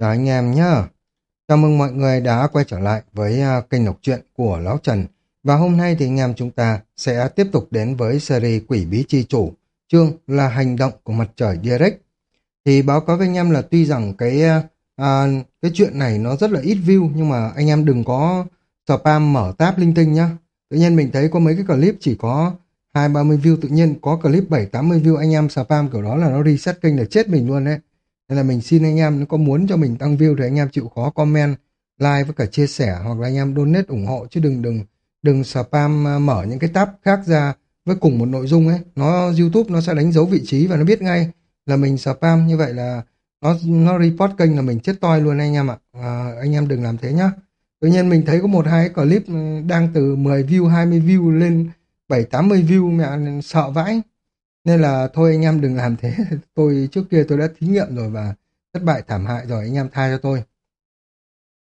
Chào anh em nhá. Chào mừng mọi người đã quay trở lại với à, kênh đọc truyện của Lão Trần. Và hôm nay thì anh em chúng ta sẽ tiếp tục đến với series Quỷ Bí Chi Chủ, chương là hành động của mặt trời Direct. Thì báo cáo với anh em là tuy rằng cái à, à, cái chuyện này nó rất là ít view nhưng mà anh em đừng có spam mở tab linh tinh nhá. Tự nhiên mình thấy có mấy cái clip chỉ có hai ba mươi view tự nhiên có clip bảy tám mươi view anh em spam kiểu đó là nó reset kênh là chết mình luôn đấy. Nên là mình xin anh em nếu có muốn cho mình tăng view thì anh em chịu khó comment, like với cả chia sẻ hoặc là anh em donate ủng hộ chứ đừng đừng đừng spam à, mở những cái tab khác ra với cùng một nội dung ấy. Nó YouTube nó sẽ đánh dấu vị trí và nó biết ngay là mình spam như vậy là nó nó report kênh là mình chết toi luôn anh em ạ. À, anh em đừng làm thế nhá. Tự nhiên mình thấy có một hai clip ừ, đang từ 10 view, 20 view lên 7 80 view mẹ sợ vãi. Nên là thôi anh em đừng làm thế. tôi trước kia tôi đã thí nghiệm rồi và thất bại thảm hại rồi anh em tha cho tôi.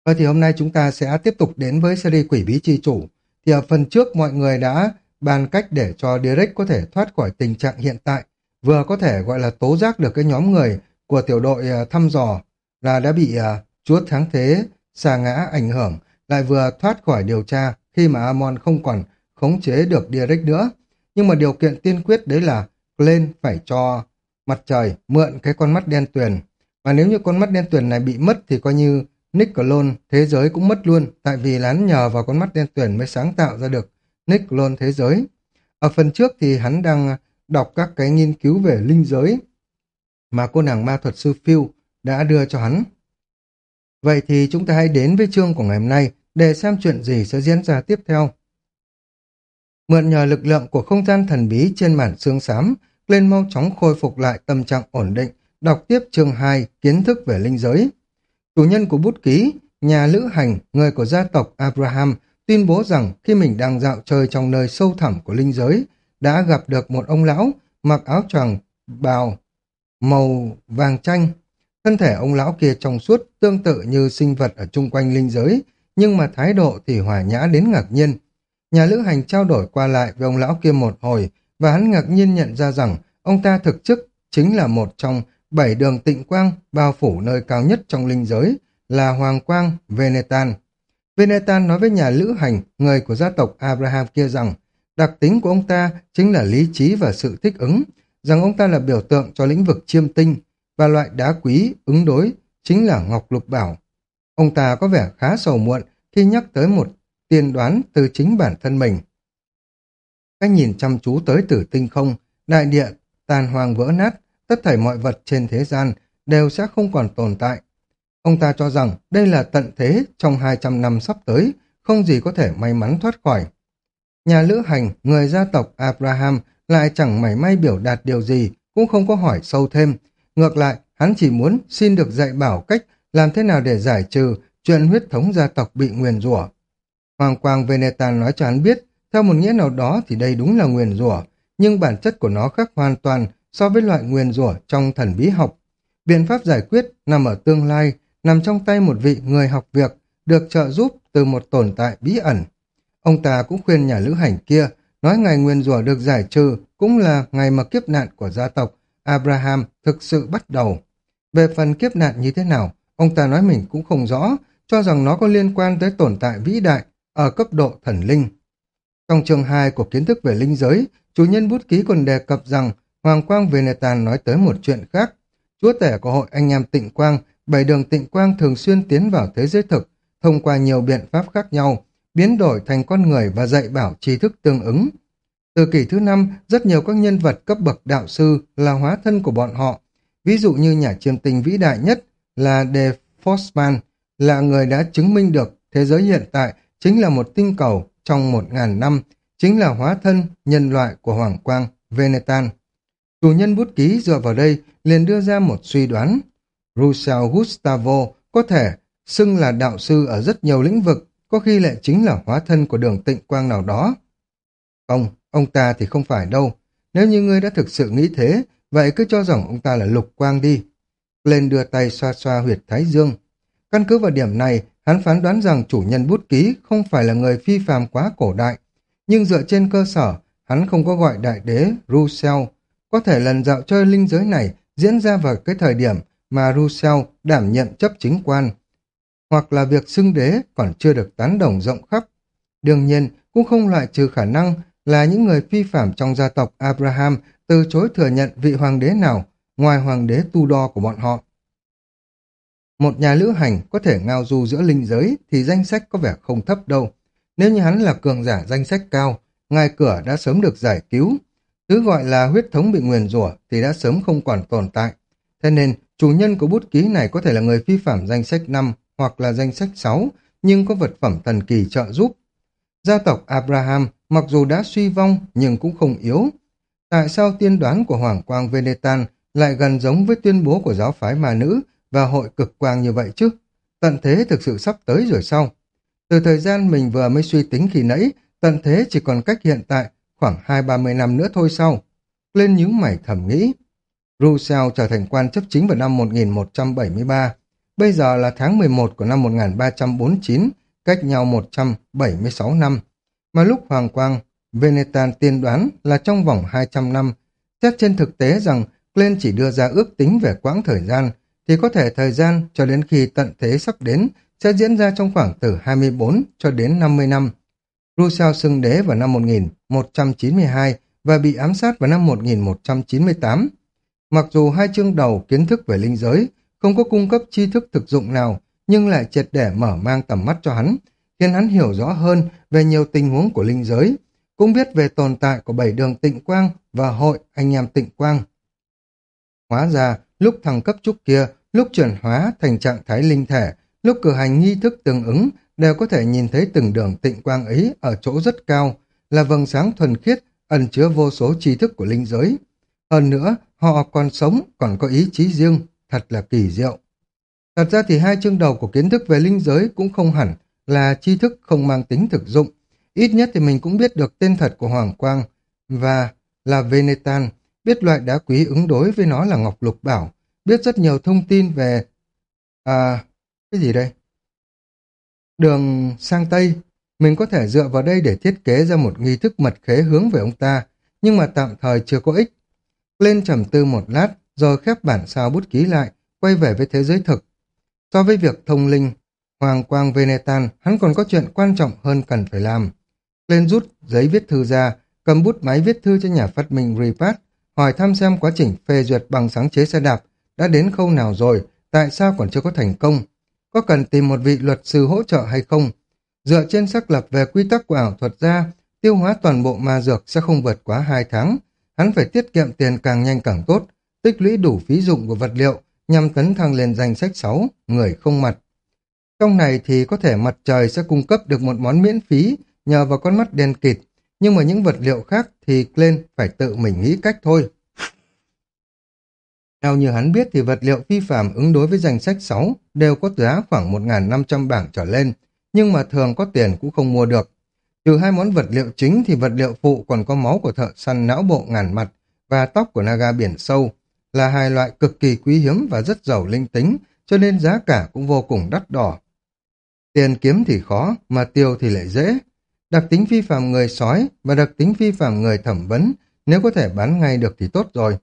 Và thì hôm nay chúng ta sẽ tiếp tục đến với series Quỷ Bí Chi Chủ. Thì ở phần trước mọi người đã bàn cách để cho Direct có thể thoát khỏi tình trạng hiện tại, vừa có thể gọi là tố giác được cái nhóm người của tiểu đội à, thăm dò là đã bị à, chúa tháng thế, xa ngã ảnh hưởng, lại vừa thoát khỏi điều tra khi mà Amon không còn khống chế được Direct nữa. Nhưng mà điều kiện tiên quyết đấy là lên phải cho mặt trời mượn cái con mắt đen tuyền. Và nếu như con mắt đen tuyền này bị mất thì coi như Nickelon thế giới cũng mất luôn, tại vì lán hắn nhờ vào con mắt đen tuyền mới sáng tạo ra được Nickelon thế giới. Ở phần trước thì hắn đang đọc các cái nghiên cứu về linh giới mà cô nàng ma thuật sư Phil đã đưa cho hắn. Vậy thì chúng ta hãy đến với chương của ngày hôm nay để xem chuyện gì sẽ diễn ra tiếp theo. Mượn nhờ lực lượng của không gian thần bí trên màn xương xám, lên mau chóng khôi phục lại tâm trạng ổn định, đọc tiếp chương 2, kiến thức về linh giới. Chủ nhân của bút ký, nhà lữ hành, người của gia tộc Abraham, tuyên bố rằng khi mình đang dạo chơi trong nơi sâu thẳm của linh giới, đã gặp được một ông lão mặc áo choàng bào màu vàng chanh. Thân thể ông lão kia trong suốt tương tự như sinh vật ở chung quanh linh giới, nhưng mà thái độ thì hòa nhã đến ngạc nhiên. Nhà lữ hành trao đổi qua lại với ông lão kia một hồi và hắn ngạc nhiên nhận ra rằng ông ta thực chức chính là một trong bảy đường tịnh quang bao phủ nơi cao nhất trong linh giới là Hoàng Quang Venetan. Venetan nói với nhà lữ hành, người của gia tộc Abraham kia rằng đặc tính của ông ta chính là lý trí và sự thích ứng, rằng ông ta là biểu tượng cho lĩnh vực chiêm tinh và loại đá quý ứng đối chính là Ngọc Lục Bảo. Ông ta có vẻ khá sầu muộn khi nhắc tới một tiên đoán từ chính bản thân mình. Cách nhìn chăm chú tới tử tinh không, đại địa, tàn hoàng vỡ nát, tất thảy mọi vật trên thế gian đều sẽ không còn tồn tại. Ông ta cho rằng đây là tận thế trong 200 năm sắp tới, không gì có thể may mắn thoát khỏi. Nhà lữ hành, người gia tộc Abraham lại chẳng mảy may biểu đạt điều gì, cũng không có hỏi sâu thêm. Ngược lại, hắn chỉ muốn xin được dạy bảo cách làm thế nào để giải trừ chuyện huyết thống gia tộc bị nguyền rủa. Hoàng Quang Venetan nói cho hắn biết, theo một nghĩa nào đó thì đây đúng là nguyền rủa, nhưng bản chất của nó khác hoàn toàn so với loại nguyền rủa trong thần bí học. Biện pháp giải quyết nằm ở tương lai, nằm trong tay một vị người học việc, được trợ giúp từ một tồn tại bí ẩn. Ông ta cũng khuyên nhà lữ hành kia, nói ngày nguyền rủa được giải trừ cũng là ngày mà kiếp nạn của gia tộc Abraham thực sự bắt đầu. Về phần kiếp nạn như thế nào, ông ta nói mình cũng không rõ, cho rằng nó có liên quan tới tồn tại vĩ đại ở cấp độ thần linh. Trong chương 2 của kiến thức về linh giới, chủ nhân bút ký còn đề cập rằng Hoàng Quang Venetan nói tới một chuyện khác. Chúa tể của hội anh em tịnh quang, bảy đường tịnh quang thường xuyên tiến vào thế giới thực, thông qua nhiều biện pháp khác nhau, biến đổi thành con người và dạy bảo tri thức tương ứng. Từ kỷ thứ năm, rất nhiều các nhân vật cấp bậc đạo sư là hóa thân của bọn họ. Ví dụ như nhà chiêm tinh vĩ đại nhất là De Forsman, là người đã chứng minh được thế giới hiện tại chính là một tinh cầu trong một ngàn năm, chính là hóa thân nhân loại của Hoàng Quang, Venetan. Chủ nhân bút ký dựa vào đây liền đưa ra một suy đoán. Russell Gustavo có thể xưng là đạo sư ở rất nhiều lĩnh vực, có khi lại chính là hóa thân của đường tịnh quang nào đó. Không, ông ta thì không phải đâu. Nếu như ngươi đã thực sự nghĩ thế, vậy cứ cho rằng ông ta là lục quang đi. Lên đưa tay xoa xoa huyệt thái dương. Căn cứ vào điểm này, Hắn phán đoán rằng chủ nhân bút ký không phải là người phi phàm quá cổ đại, nhưng dựa trên cơ sở, hắn không có gọi đại đế Russell Có thể lần dạo chơi linh giới này diễn ra vào cái thời điểm mà Russell đảm nhận chấp chính quan, hoặc là việc xưng đế còn chưa được tán đồng rộng khắp. Đương nhiên, cũng không loại trừ khả năng là những người phi phạm trong gia tộc Abraham từ chối thừa nhận vị hoàng đế nào ngoài hoàng đế tu của bọn họ. Một nhà lữ hành có thể ngao du giữa linh giới thì danh sách có vẻ không thấp đâu. Nếu như hắn là cường giả danh sách cao, ngài cửa đã sớm được giải cứu. Thứ gọi là huyết thống bị nguyền rủa thì đã sớm không còn tồn tại. Thế nên, chủ nhân của bút ký này có thể là người phi phạm danh sách 5 hoặc là danh sách 6, nhưng có vật phẩm thần kỳ trợ giúp. Gia tộc Abraham mặc dù đã suy vong nhưng cũng không yếu. Tại sao tiên đoán của Hoàng Quang Venetan lại gần giống với tuyên bố của giáo phái ma nữ và hội cực quang như vậy chứ? Tận thế thực sự sắp tới rồi sao? Từ thời gian mình vừa mới suy tính khi nãy, tận thế chỉ còn cách hiện tại khoảng hai ba mươi năm nữa thôi sau. Lên những mày thầm nghĩ. Rousseau trở thành quan chấp chính vào năm 1173. Bây giờ là tháng 11 của năm 1349, cách nhau 176 năm. Mà lúc Hoàng Quang, Venetan tiên đoán là trong vòng 200 năm, xét trên thực tế rằng Glenn chỉ đưa ra ước tính về quãng thời gian, thì có thể thời gian cho đến khi tận thế sắp đến sẽ diễn ra trong khoảng từ 24 cho đến 50 năm. Rousseau xưng đế vào năm 1192 và bị ám sát vào năm 1198. Mặc dù hai chương đầu kiến thức về linh giới không có cung cấp tri thức thực dụng nào, nhưng lại triệt để mở mang tầm mắt cho hắn, khiến hắn hiểu rõ hơn về nhiều tình huống của linh giới, cũng biết về tồn tại của bảy đường tịnh quang và hội anh em tịnh quang. Hóa ra, lúc thằng cấp trúc kia, lúc chuyển hóa thành trạng thái linh thể, lúc cử hành nghi thức tương ứng, đều có thể nhìn thấy từng đường tịnh quang ấy ở chỗ rất cao, là vầng sáng thuần khiết, ẩn chứa vô số tri thức của linh giới. Hơn nữa, họ còn sống, còn có ý chí riêng, thật là kỳ diệu. Thật ra thì hai chương đầu của kiến thức về linh giới cũng không hẳn là tri thức không mang tính thực dụng. Ít nhất thì mình cũng biết được tên thật của Hoàng Quang và là Venetan, biết loại đá quý ứng đối với nó là Ngọc Lục Bảo, biết rất nhiều thông tin về... À, cái gì đây? Đường sang Tây, mình có thể dựa vào đây để thiết kế ra một nghi thức mật khế hướng về ông ta, nhưng mà tạm thời chưa có ích. Lên trầm tư một lát, rồi khép bản sao bút ký lại, quay về với thế giới thực. So với việc thông linh, Hoàng Quang Venetan, hắn còn có chuyện quan trọng hơn cần phải làm. Lên rút giấy viết thư ra, cầm bút máy viết thư cho nhà phát minh Repat, hỏi thăm xem quá trình phê duyệt bằng sáng chế xe đạp đã đến khâu nào rồi, tại sao còn chưa có thành công, có cần tìm một vị luật sư hỗ trợ hay không. Dựa trên xác lập về quy tắc của ảo thuật ra, tiêu hóa toàn bộ ma dược sẽ không vượt quá 2 tháng. Hắn phải tiết kiệm tiền càng nhanh càng tốt, tích lũy đủ phí dụng của vật liệu nhằm tấn thăng lên danh sách 6, người không mặt. Trong này thì có thể mặt trời sẽ cung cấp được một món miễn phí nhờ vào con mắt đen kịt, nhưng mà những vật liệu khác thì lên phải tự mình nghĩ cách thôi. Theo như hắn biết thì vật liệu phi phạm ứng đối với danh sách 6 đều có giá khoảng 1.500 bảng trở lên, nhưng mà thường có tiền cũng không mua được. Trừ hai món vật liệu chính thì vật liệu phụ còn có máu của thợ săn não bộ ngàn mặt và tóc của naga biển sâu, là hai loại cực kỳ quý hiếm và rất giàu linh tính, cho nên giá cả cũng vô cùng đắt đỏ. Tiền kiếm thì khó, mà tiêu thì lại dễ. Đặc tính phi phạm người sói và đặc tính phi phạm người thẩm vấn, nếu có thể bán ngay được thì tốt rồi.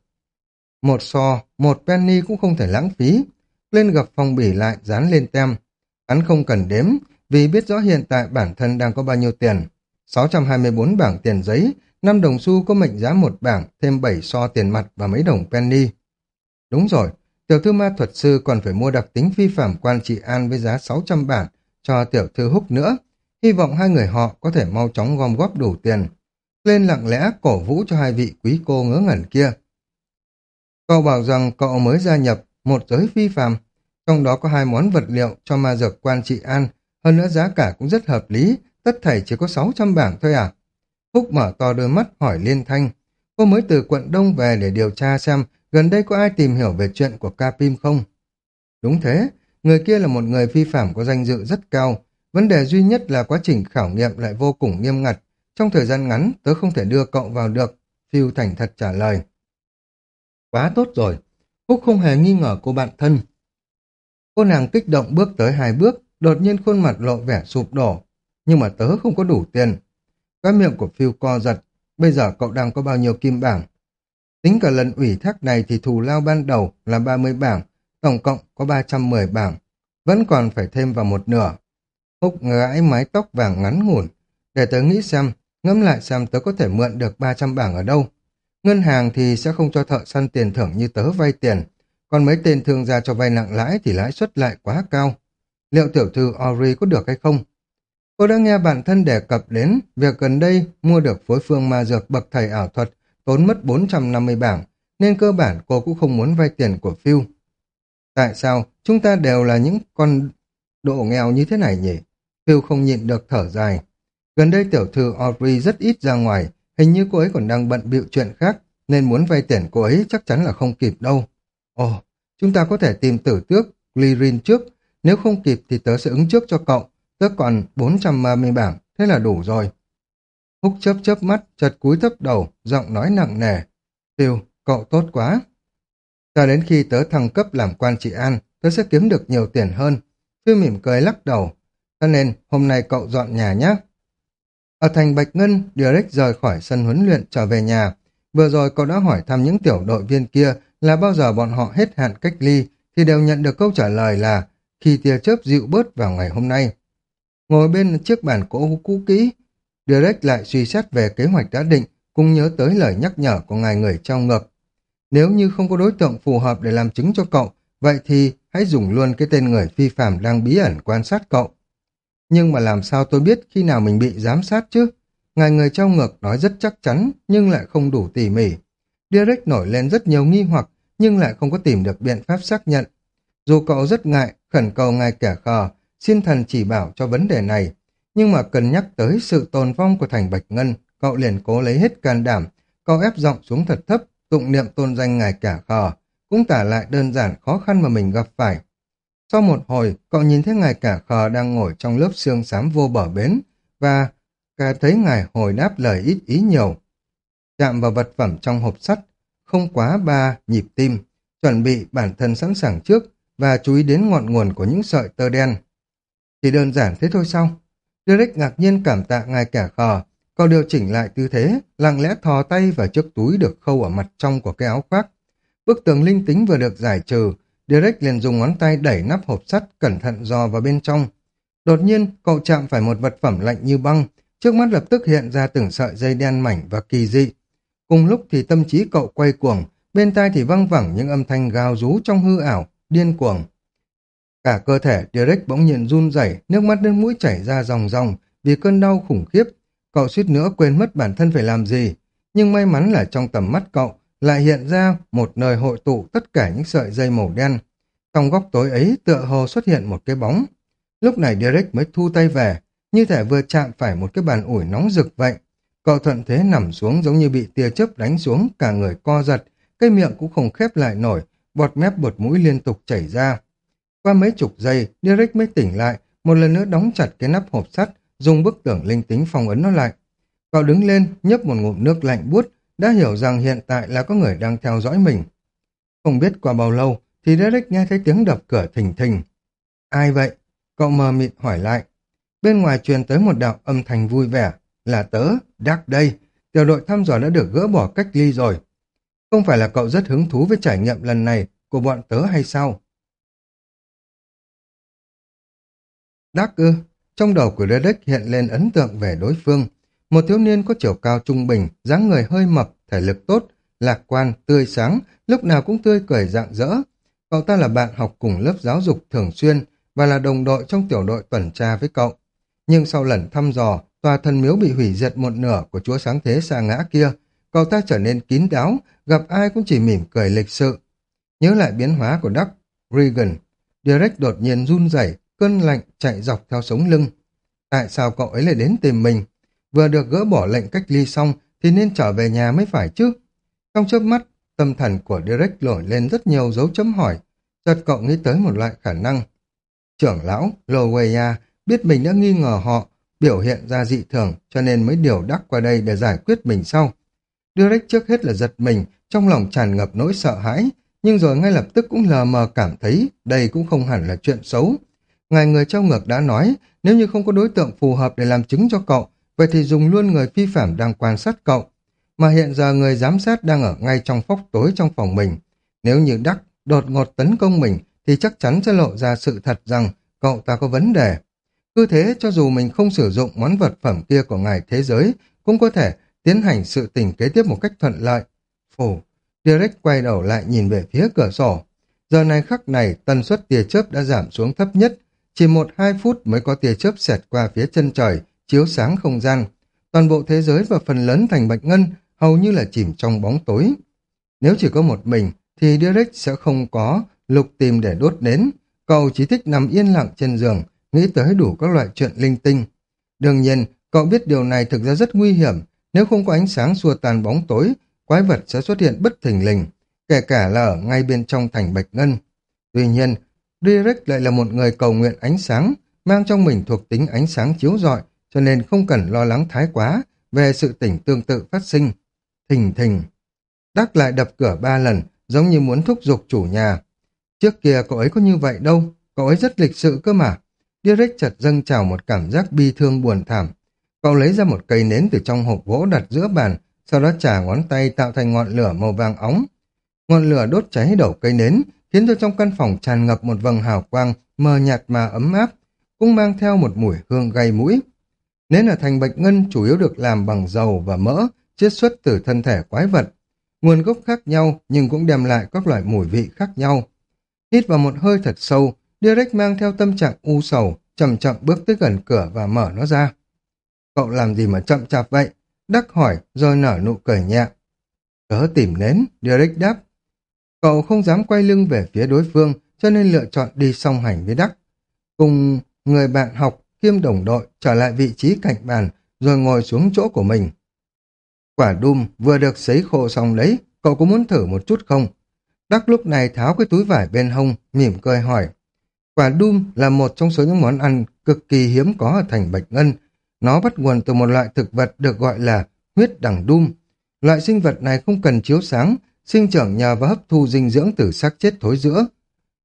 Một so, một penny cũng không thể lãng phí. Lên gặp phong bỉ lại, dán lên tem. Hắn không cần đếm, vì biết rõ hiện tại bản thân đang có bao nhiêu tiền. 624 bảng tiền giấy, 5 đồng xu có mệnh giá một bảng, thêm 7 so tiền mặt và mấy đồng penny. Đúng rồi, tiểu thư ma thuật sư còn phải mua đặc tính phi phạm quan trị an với giá 600 bảng cho tiểu thư húc nữa. Hy vọng hai người họ có thể mau chóng gom góp đủ tiền. Lên lặng lẽ cổ vũ cho hai vị quý cô ngớ ngẩn kia. Cậu bảo rằng cậu mới gia nhập một giới phi phàm, trong đó có hai món vật liệu cho ma dược quan trị an, hơn nữa giá cả cũng rất hợp lý, tất thảy chỉ có 600 bảng thôi à. Phúc mở to đôi mắt hỏi Liên Thanh, cô mới từ quận Đông về để điều tra xem gần đây có ai tìm hiểu về chuyện của Capim không? Đúng thế, người kia là một người phi phạm có danh dự rất cao, vấn đề duy nhất là quá trình khảo nghiệm lại vô cùng nghiêm ngặt, trong thời gian ngắn tớ không thể đưa cậu vào được, Phiêu thành thật trả lời. Quá tốt rồi. Phúc không hề nghi ngờ cô bạn thân. Cô nàng kích động bước tới hai bước, đột nhiên khuôn mặt lộ vẻ sụp đổ. Nhưng mà tớ không có đủ tiền. Cái miệng của Phil co giật. Bây giờ cậu đang có bao nhiêu kim bảng? Tính cả lần ủy thác này thì thù lao ban đầu là 30 bảng. tổng cộng có 310 bảng, vẫn còn phải thêm vào một nửa. Húc gãi mái tóc vàng ngắn ngủn, để tớ nghĩ xem, ngẫm lại xem tớ có thể mượn được 300 bảng ở đâu. Ngân hàng thì sẽ không cho thợ săn tiền thưởng như tớ vay tiền, còn mấy tên thương gia cho vay nặng lãi thì lãi suất lại quá cao. Liệu tiểu thư Ori có được hay không? Cô đã nghe bản thân đề cập đến việc gần đây mua được phối phương ma dược bậc thầy ảo thuật tốn mất 450 bảng, nên cơ bản cô cũng không muốn vay tiền của Phil. Tại sao chúng ta đều là những con độ nghèo như thế này nhỉ? Phil không nhịn được thở dài. Gần đây tiểu thư Audrey rất ít ra ngoài, hình như cô ấy còn đang bận bịu chuyện khác, nên muốn vay tiền cô ấy chắc chắn là không kịp đâu. Ồ, chúng ta có thể tìm tử tước, Lirin trước, nếu không kịp thì tớ sẽ ứng trước cho cậu, tớ còn 430 bảng, thế là đủ rồi. Húc chớp chớp mắt, chật cúi thấp đầu, giọng nói nặng nề. Tiêu, cậu tốt quá. Cho đến khi tớ thăng cấp làm quan trị an, tớ sẽ kiếm được nhiều tiền hơn. Phiêu mỉm cười lắc đầu. Cho nên, hôm nay cậu dọn nhà nhé. Ở thành Bạch Ngân, direct rời khỏi sân huấn luyện trở về nhà. Vừa rồi cậu đã hỏi thăm những tiểu đội viên kia là bao giờ bọn họ hết hạn cách ly, thì đều nhận được câu trả lời là khi tia chớp dịu bớt vào ngày hôm nay. Ngồi bên chiếc bàn cỗ cũ kỹ, direct lại suy xét về kế hoạch đã định, cùng nhớ tới lời nhắc nhở của ngài người trong ngực. Nếu như không có đối tượng phù hợp để làm chứng cho cậu, vậy thì hãy dùng luôn cái tên người phi phạm đang bí ẩn quan sát cậu. Nhưng mà làm sao tôi biết khi nào mình bị giám sát chứ? Ngài người trao ngược nói rất chắc chắn, nhưng lại không đủ tỉ mỉ. Derek nổi lên rất nhiều nghi hoặc, nhưng lại không có tìm được biện pháp xác nhận. Dù cậu rất ngại, khẩn cầu ngài kẻ khờ, xin thần chỉ bảo cho vấn đề này, nhưng mà cần nhắc tới sự tồn vong của thành Bạch Ngân, cậu liền cố lấy hết can đảm, cậu ép giọng xuống thật thấp, tụng niệm tôn danh ngài cả khờ, cũng tả lại đơn giản khó khăn mà mình gặp phải. Sau một hồi, cậu nhìn thấy ngài cả khờ đang ngồi trong lớp xương xám vô bờ bến, và cả thấy ngài hồi đáp lời ít ý nhiều. Chạm vào vật phẩm trong hộp sắt, không quá ba nhịp tim, chuẩn bị bản thân sẵn sàng trước và chú ý đến ngọn nguồn của những sợi tơ đen. Chỉ đơn giản thế thôi sao? Derek ngạc nhiên cảm tạ ngài cả khờ, cậu điều chỉnh lại tư thế, lặng lẽ thò tay vào chiếc túi được khâu ở mặt trong của cái áo khoác. Bức tường linh tính vừa được giải trừ, Derek liền dùng ngón tay đẩy nắp hộp sắt cẩn thận dò vào bên trong. Đột nhiên, cậu chạm phải một vật phẩm lạnh như băng, trước mắt lập tức hiện ra từng sợi dây đen mảnh và kỳ dị. Cùng lúc thì tâm trí cậu quay cuồng, bên tai thì văng vẳng những âm thanh gào rú trong hư ảo, điên cuồng. Cả cơ thể Derek bỗng nhiên run rẩy, nước mắt đến mũi chảy ra ròng ròng vì cơn đau khủng khiếp. Cậu suýt nữa quên mất bản thân phải làm gì, nhưng may mắn là trong tầm mắt cậu lại hiện ra một nơi hội tụ tất cả những sợi dây màu đen. Trong góc tối ấy tựa hồ xuất hiện một cái bóng. Lúc này Derek mới thu tay về, như thể vừa chạm phải một cái bàn ủi nóng rực vậy. Cậu thuận thế nằm xuống giống như bị tia chớp đánh xuống, cả người co giật, cây miệng cũng không khép lại nổi, bọt mép bột mũi liên tục chảy ra. Qua mấy chục giây, Derek mới tỉnh lại, một lần nữa đóng chặt cái nắp hộp sắt, dùng bức tường linh tính phong ấn nó lại. Cậu đứng lên, nhấp một ngụm nước lạnh buốt, đã hiểu rằng hiện tại là có người đang theo dõi mình. Không biết qua bao lâu, thì Derek nghe thấy tiếng đập cửa thình thình. Ai vậy? Cậu mờ mịt hỏi lại. Bên ngoài truyền tới một đạo âm thanh vui vẻ. Là tớ, Đắc đây. Tiểu đội thăm dò đã được gỡ bỏ cách ly rồi. Không phải là cậu rất hứng thú với trải nghiệm lần này của bọn tớ hay sao? Đắc ư, trong đầu của Derek hiện lên ấn tượng về đối phương. Một thiếu niên có chiều cao trung bình, dáng người hơi mập, thể lực tốt, lạc quan, tươi sáng, lúc nào cũng tươi cười rạng rỡ. Cậu ta là bạn học cùng lớp giáo dục thường xuyên và là đồng đội trong tiểu đội tuần tra với cậu. Nhưng sau lần thăm dò, tòa thần miếu bị hủy diệt một nửa của chúa sáng thế xa ngã kia, cậu ta trở nên kín đáo, gặp ai cũng chỉ mỉm cười lịch sự. Nhớ lại biến hóa của Duck, Regan, Derek đột nhiên run rẩy, cơn lạnh chạy dọc theo sống lưng. Tại sao cậu ấy lại đến tìm mình? Vừa được gỡ bỏ lệnh cách ly xong thì nên trở về nhà mới phải chứ. Trong chớp mắt, tâm thần của Derek nổi lên rất nhiều dấu chấm hỏi. Chợt cậu nghĩ tới một loại khả năng. Trưởng lão Loweya biết mình đã nghi ngờ họ, biểu hiện ra dị thường cho nên mới điều đắc qua đây để giải quyết mình sau. Derek trước hết là giật mình, trong lòng tràn ngập nỗi sợ hãi, nhưng rồi ngay lập tức cũng lờ mờ cảm thấy đây cũng không hẳn là chuyện xấu. Ngài người trao ngược đã nói, nếu như không có đối tượng phù hợp để làm chứng cho cậu, vậy thì dùng luôn người phi phạm đang quan sát cậu. Mà hiện giờ người giám sát đang ở ngay trong phóc tối trong phòng mình. Nếu như Đắc đột ngột tấn công mình, thì chắc chắn sẽ lộ ra sự thật rằng cậu ta có vấn đề. Cứ thế, cho dù mình không sử dụng món vật phẩm kia của ngài thế giới, cũng có thể tiến hành sự tình kế tiếp một cách thuận lợi. Phủ, Derek quay đầu lại nhìn về phía cửa sổ. Giờ này khắc này, tần suất tia chớp đã giảm xuống thấp nhất. Chỉ một hai phút mới có tia chớp xẹt qua phía chân trời, chiếu sáng không gian. Toàn bộ thế giới và phần lớn thành bạch ngân hầu như là chìm trong bóng tối. Nếu chỉ có một mình, thì Derek sẽ không có lục tìm để đốt nến. Cậu chỉ thích nằm yên lặng trên giường, nghĩ tới đủ các loại chuyện linh tinh. Đương nhiên, cậu biết điều này thực ra rất nguy hiểm. Nếu không có ánh sáng xua tan bóng tối, quái vật sẽ xuất hiện bất thình lình, kể cả là ở ngay bên trong thành Bạch Ngân. Tuy nhiên, Derek lại là một người cầu nguyện ánh sáng, mang trong mình thuộc tính ánh sáng chiếu rọi, cho nên không cần lo lắng thái quá về sự tỉnh tương tự phát sinh. Thình thình. Đắc lại đập cửa ba lần, giống như muốn thúc giục chủ nhà. Trước kia cậu ấy có như vậy đâu, cậu ấy rất lịch sự cơ mà. Derek chợt dâng trào một cảm giác bi thương buồn thảm. Cậu lấy ra một cây nến từ trong hộp gỗ đặt giữa bàn, sau đó trả ngón tay tạo thành ngọn lửa màu vàng óng. Ngọn lửa đốt cháy đầu cây nến, khiến cho trong căn phòng tràn ngập một vầng hào quang mờ nhạt mà ấm áp, cũng mang theo một mùi hương gây mũi. Nến là thành bạch ngân chủ yếu được làm bằng dầu và mỡ, chiết xuất từ thân thể quái vật. Nguồn gốc khác nhau nhưng cũng đem lại các loại mùi vị khác nhau. Hít vào một hơi thật sâu, Derek mang theo tâm trạng u sầu, chậm chậm bước tới gần cửa và mở nó ra. Cậu làm gì mà chậm chạp vậy? Đắc hỏi rồi nở nụ cười nhẹ. Tớ tìm nến, Derek đáp. Cậu không dám quay lưng về phía đối phương cho nên lựa chọn đi song hành với Đắc. Cùng người bạn học kiêm đồng đội trở lại vị trí cạnh bàn rồi ngồi xuống chỗ của mình. Quả đum vừa được sấy khô xong đấy, cậu có muốn thử một chút không? Đắc lúc này tháo cái túi vải bên hông, mỉm cười hỏi. Quả đum là một trong số những món ăn cực kỳ hiếm có ở thành Bạch Ngân. Nó bắt nguồn từ một loại thực vật được gọi là huyết đằng đum. Loại sinh vật này không cần chiếu sáng, sinh trưởng nhờ và hấp thu dinh dưỡng từ xác chết thối giữa.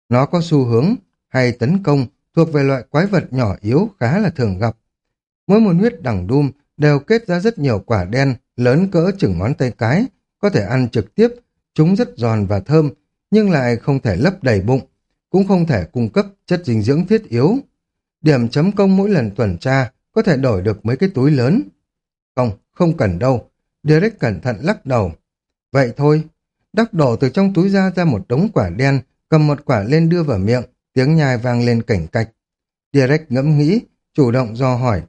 Nó có xu hướng hay tấn công thuộc về loại quái vật nhỏ yếu khá là thường gặp. Mỗi một huyết đẳng đum đều kết ra rất nhiều quả đen lớn cỡ chừng ngón tay cái, có thể ăn trực tiếp, chúng rất giòn và thơm, nhưng lại không thể lấp đầy bụng, cũng không thể cung cấp chất dinh dưỡng thiết yếu. Điểm chấm công mỗi lần tuần tra có thể đổi được mấy cái túi lớn. Không, không cần đâu. Derek cẩn thận lắc đầu. Vậy thôi. Đắc đổ từ trong túi ra ra một đống quả đen, cầm một quả lên đưa vào miệng, tiếng nhai vang lên cảnh cạch. direct ngẫm nghĩ, chủ động do hỏi.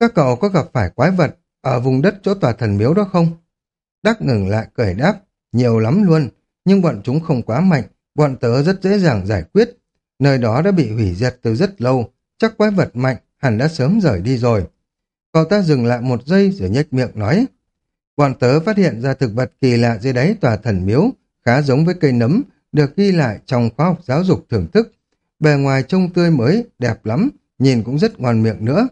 Các cậu có gặp phải quái vật ở vùng đất chỗ tòa thần miếu đó không? Đắc ngừng lại cười đáp, nhiều lắm luôn, nhưng bọn chúng không quá mạnh, bọn tớ rất dễ dàng giải quyết. Nơi đó đã bị hủy diệt từ rất lâu, chắc quái vật mạnh, hẳn đã sớm rời đi rồi. Cậu ta dừng lại một giây rồi nhếch miệng nói, bọn tớ phát hiện ra thực vật kỳ lạ dưới đáy tòa thần miếu, khá giống với cây nấm, được ghi lại trong khoa học giáo dục thưởng thức. Bề ngoài trông tươi mới, đẹp lắm, nhìn cũng rất ngon miệng nữa.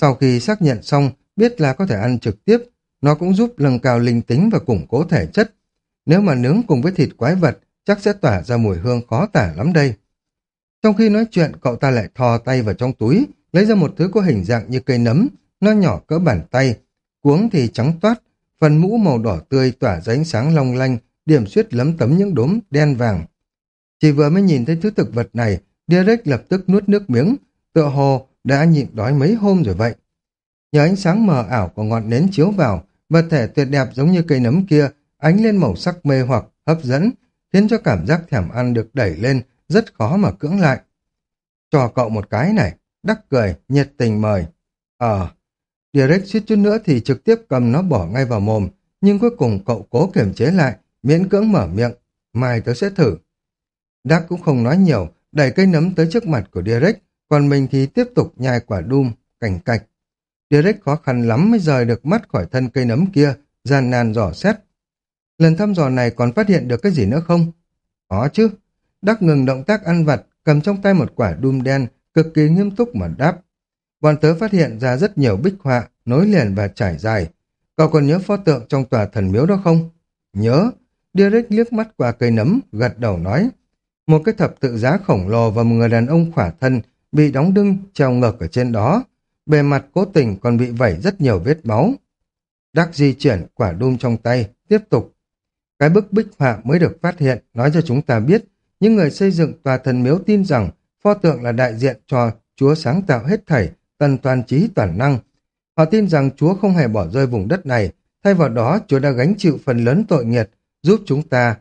Sau khi xác nhận xong, biết là có thể ăn trực tiếp, nó cũng giúp nâng cao linh tính và củng cố thể chất. Nếu mà nướng cùng với thịt quái vật, chắc sẽ tỏa ra mùi hương khó tả lắm đây. Trong khi nói chuyện, cậu ta lại thò tay vào trong túi, lấy ra một thứ có hình dạng như cây nấm, nó nhỏ cỡ bàn tay, cuống thì trắng toát, phần mũ màu đỏ tươi tỏa ra ánh sáng long lanh, điểm xuyết lấm tấm những đốm đen vàng. Chỉ vừa mới nhìn thấy thứ thực vật này, Derek lập tức nuốt nước miếng, tựa hồ đã nhịn đói mấy hôm rồi vậy. Nhờ ánh sáng mờ ảo của ngọn nến chiếu vào, vật thể tuyệt đẹp giống như cây nấm kia, ánh lên màu sắc mê hoặc, hấp dẫn, khiến cho cảm giác thèm ăn được đẩy lên, rất khó mà cưỡng lại. Cho cậu một cái này, đắc cười, nhiệt tình mời. Ờ, Derek suýt chút nữa thì trực tiếp cầm nó bỏ ngay vào mồm, nhưng cuối cùng cậu cố kiềm chế lại, miễn cưỡng mở miệng. Mai tớ sẽ thử. Đắc cũng không nói nhiều, đẩy cây nấm tới trước mặt của Derek, còn mình thì tiếp tục nhai quả đum, cảnh cạch. Derek khó khăn lắm mới rời được mắt khỏi thân cây nấm kia, gian nan dò xét. Lần thăm dò này còn phát hiện được cái gì nữa không? Có chứ. Đắc ngừng động tác ăn vặt, cầm trong tay một quả đum đen, cực kỳ nghiêm túc mà đáp. Bọn tớ phát hiện ra rất nhiều bích họa, nối liền và trải dài. Cậu còn nhớ pho tượng trong tòa thần miếu đó không? Nhớ. Derek liếc mắt qua cây nấm, gật đầu nói. Một cái thập tự giá khổng lồ và một người đàn ông khỏa thân bị đóng đưng treo ngược ở trên đó. Bề mặt cố tình còn bị vẩy rất nhiều vết máu. Đắc di chuyển quả đum trong tay, tiếp tục. Cái bức bích họa mới được phát hiện nói cho chúng ta biết những người xây dựng tòa thần miếu tin rằng pho tượng là đại diện cho Chúa sáng tạo hết thảy, tần toàn trí toàn năng. Họ tin rằng Chúa không hề bỏ rơi vùng đất này, thay vào đó Chúa đã gánh chịu phần lớn tội nghiệt, giúp chúng ta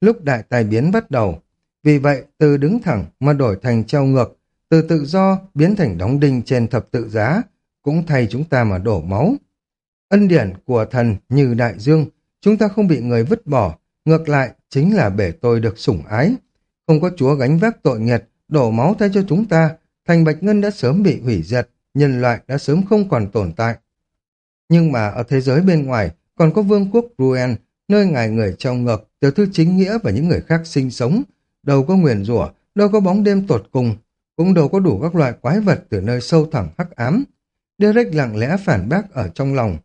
lúc đại tài biến bắt đầu. Vì vậy, từ đứng thẳng mà đổi thành treo ngược, từ tự do biến thành đóng đinh trên thập tự giá, cũng thay chúng ta mà đổ máu. Ân điển của thần như đại dương, chúng ta không bị người vứt bỏ, ngược lại chính là bể tôi được sủng ái. Không có Chúa gánh vác tội nghiệt, đổ máu thay cho chúng ta, thành Bạch Ngân đã sớm bị hủy diệt, nhân loại đã sớm không còn tồn tại. Nhưng mà ở thế giới bên ngoài còn có vương quốc Ruen, nơi ngài người trong ngược, tiểu thư chính nghĩa và những người khác sinh sống, đâu có nguyền rủa, đâu có bóng đêm tột cùng, cũng đâu có đủ các loại quái vật từ nơi sâu thẳm hắc ám. Derek lặng lẽ phản bác ở trong lòng.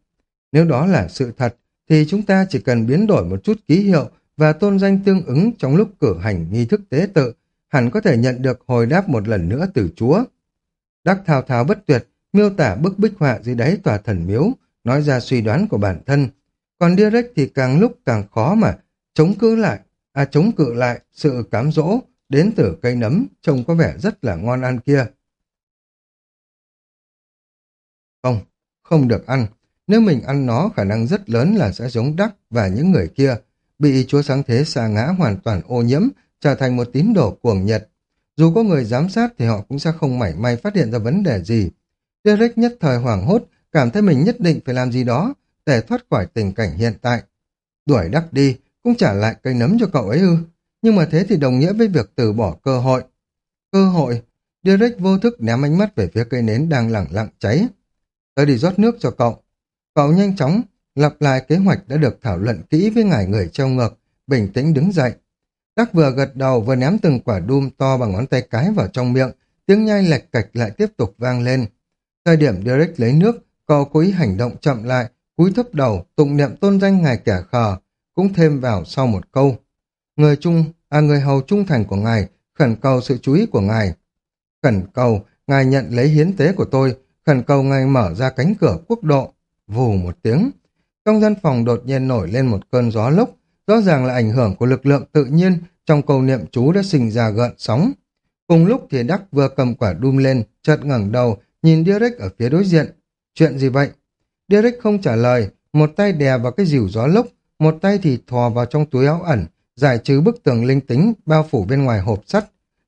Nếu đó là sự thật, thì chúng ta chỉ cần biến đổi một chút ký hiệu và tôn danh tương ứng trong lúc cử hành nghi thức tế tự, hẳn có thể nhận được hồi đáp một lần nữa từ Chúa. Đắc thao thao bất tuyệt, miêu tả bức bích họa dưới đáy tòa thần miếu, nói ra suy đoán của bản thân. Còn Direct thì càng lúc càng khó mà chống cự lại, à chống cự lại sự cám dỗ đến từ cây nấm trông có vẻ rất là ngon ăn kia. Không, không được ăn. Nếu mình ăn nó khả năng rất lớn là sẽ giống đắc và những người kia, bị chúa sáng thế xa ngã hoàn toàn ô nhiễm, trở thành một tín đồ cuồng nhiệt. Dù có người giám sát thì họ cũng sẽ không mảy may phát hiện ra vấn đề gì. Derek nhất thời hoảng hốt, cảm thấy mình nhất định phải làm gì đó để thoát khỏi tình cảnh hiện tại. Đuổi đắc đi, cũng trả lại cây nấm cho cậu ấy ư. Nhưng mà thế thì đồng nghĩa với việc từ bỏ cơ hội. Cơ hội? Derek vô thức ném ánh mắt về phía cây nến đang lẳng lặng cháy. Tớ đi rót nước cho cậu. Cậu nhanh chóng lặp lại kế hoạch đã được thảo luận kỹ với ngài người treo ngược, bình tĩnh đứng dậy. Đắc vừa gật đầu vừa ném từng quả đum to bằng ngón tay cái vào trong miệng, tiếng nhai lệch cạch lại tiếp tục vang lên. Thời điểm Derek lấy nước, cậu cố ý hành động chậm lại, cúi thấp đầu, tụng niệm tôn danh ngài kẻ khờ, cũng thêm vào sau một câu. Người trung, à người hầu trung thành của ngài, khẩn cầu sự chú ý của ngài. Khẩn cầu, ngài nhận lấy hiến tế của tôi, khẩn cầu ngài mở ra cánh cửa quốc độ. Vù một tiếng. Trong gian phòng đột nhiên nổi lên một cơn gió lốc, rõ ràng là ảnh hưởng của lực lượng tự nhiên trong câu niệm chú đã sinh ra gợn sóng. Cùng lúc thì Đắc vừa cầm quả đum lên, chợt ngẩng đầu, nhìn Derek ở phía đối diện. Chuyện gì vậy? Derek không trả lời, một tay đè vào cái dìu gió lốc, một tay thì thò vào trong túi áo ẩn, giải trừ bức tường linh tính bao phủ bên ngoài hộp sắt.